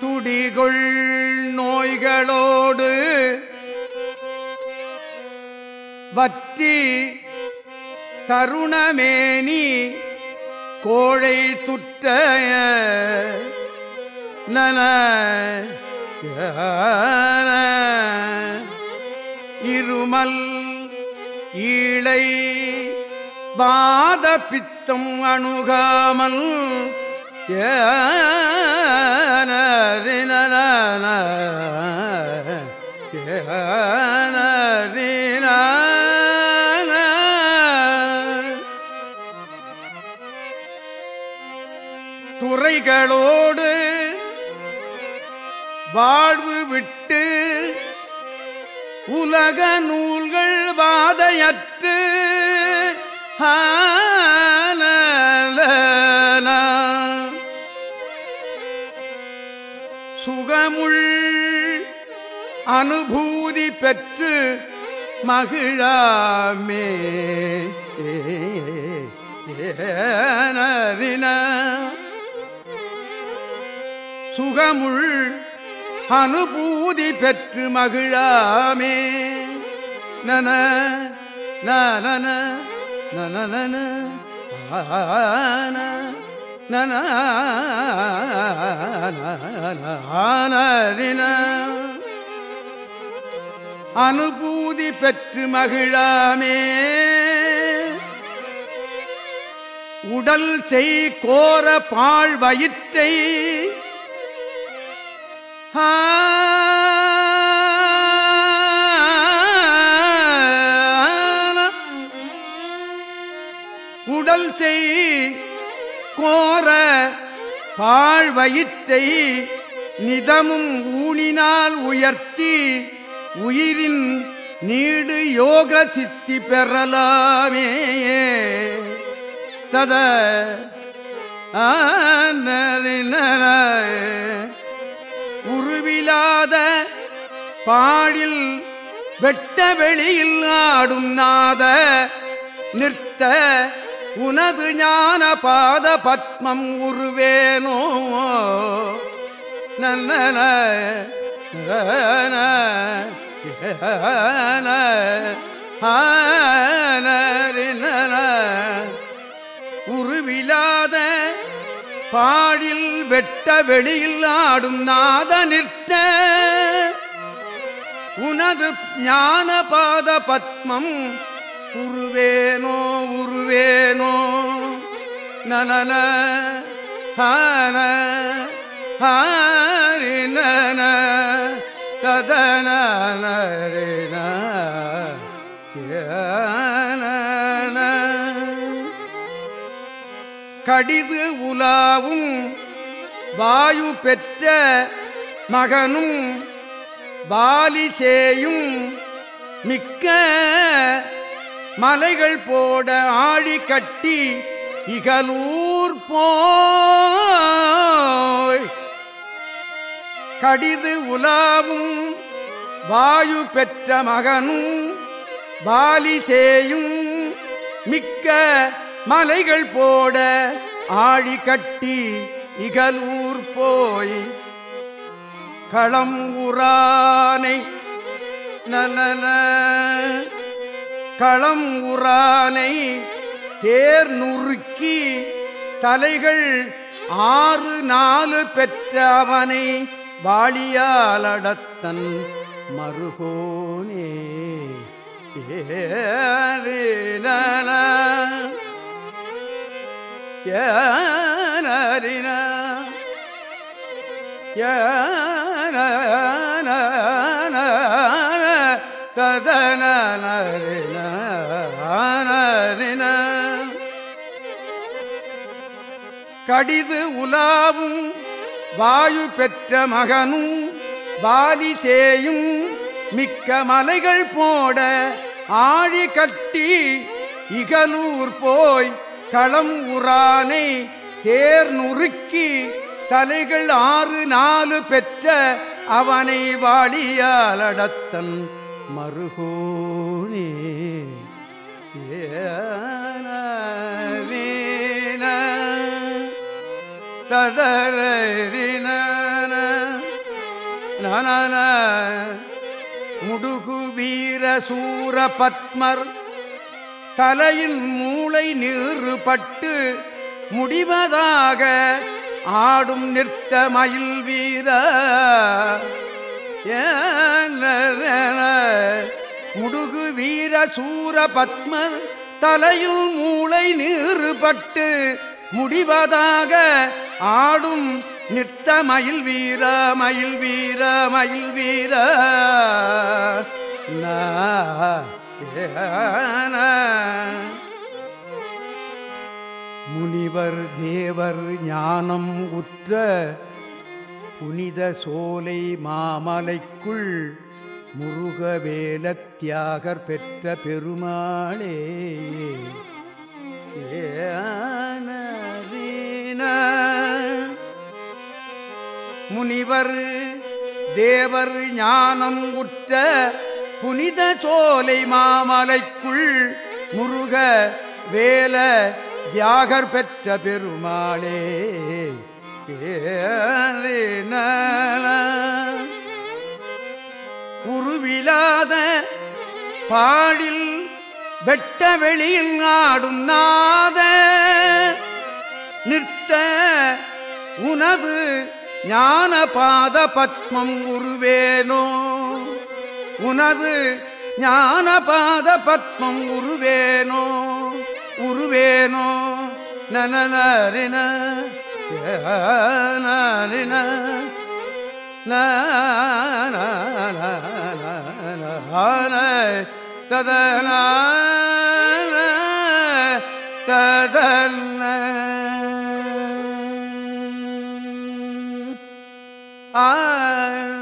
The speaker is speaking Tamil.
துடிகொள் நோய்களோடு வற்றி தருணமேனி கோழை துற்ற நன இருமல் ஈழை வாத பித்தம் அணுகாமல் ஏ துறைகளோடு வாழ்வு விட்டு உலக நூல்கள் வாதையற்று சுகமுள் அனுபூதி பெற்று மகிழாமே. ஏனறின? சுகமுள் அனுபூதி பெற்று மகிழாமே. நன நன நன நன அனுபூதி பெற்று மகிழாமே. உடல் செய் கோர பாழ் வயிற்றை. உடல் செய் கோர பாழ் வயிற்றை நிதமும் ஊனினால் உயர்த்தி. உயிரின் நீடு யோக சித்தி பெறலாமே. தத உருவிலாத பாடில் வெட்ட வெளியில் ஆடும் நாத நிறுத்த உனது ஞான பாத பத்மம் உருவேனோ. நன்ன உருவிலாத பாடில் வெட்ட வெளியில் ஆடும் நாத நிற்க. உனது ஞானபாத பத்மம் உருவேனோ உருவேனோ. நனன ஹான ஹான ததன கடிது உலாவும் வாயு பெற்ற மகனும் பாலிசேயும் மிக்க மலைகள் போட ஆழி கட்டி இகலூர் போய். கடிது உலாவும் வாயு பெற்ற மகனும் பாலிசேயும் மிக்க மலைகள் போட ஆழி கட்டி இகலூர் போய். களம்புரானை நலன களம்புரானை தேர் நுறுக்கி தலைகள் ஆறு நாலு பெற்ற அவனை வாழியாலடத்தன் மறுகோனே ஏறின ஏனறின கதன கடிது உலாவும் வாயு பெற்ற மகனும் வாலி சேயும் மிக்க மலைகள் போட ஆழி கட்டி இகலூர் போய் களம் உரானை தேர் நுறுக்கி தலைகள் ஆறு நாலு பெற்ற அவனை வாழியாலடத்தன் மருகோனே ஏ ததரின முடுகு வீர சூர பத்மர் தலையின் மூளை நீறுபட்டு முடிவதாக ஆடும் நிற்த மயில் வீர. முடுகு வீர சூர பத்மர் தலையில் மூளை நீறுபட்டு முடிவதாக ஆடும் நிற்த்த மயில் வீர மயில் வீர. மயில் வீர முனிவர் தேவர் ஞானம் உற்ற புனித சோலை மாமலைக்குள் முருகவேல தியாகர் பெற்ற பெருமாளே. ஏன முனிவர் தேவர் ஞானம் உற்ற புனித சோலை மாமலைக்குள் முருக வேல தியாகர் பெற்ற பெருமாளே உருவிலாத பாடில் வெட்ட வெளியில் நாடும் நாத நிற்க உனது ஞான பாத பத்மம் உருவேனோ உனது ஞான பாத பத்மம் உருவேனோ உருவேனோ நனநரின நரின ததன ததன ஆ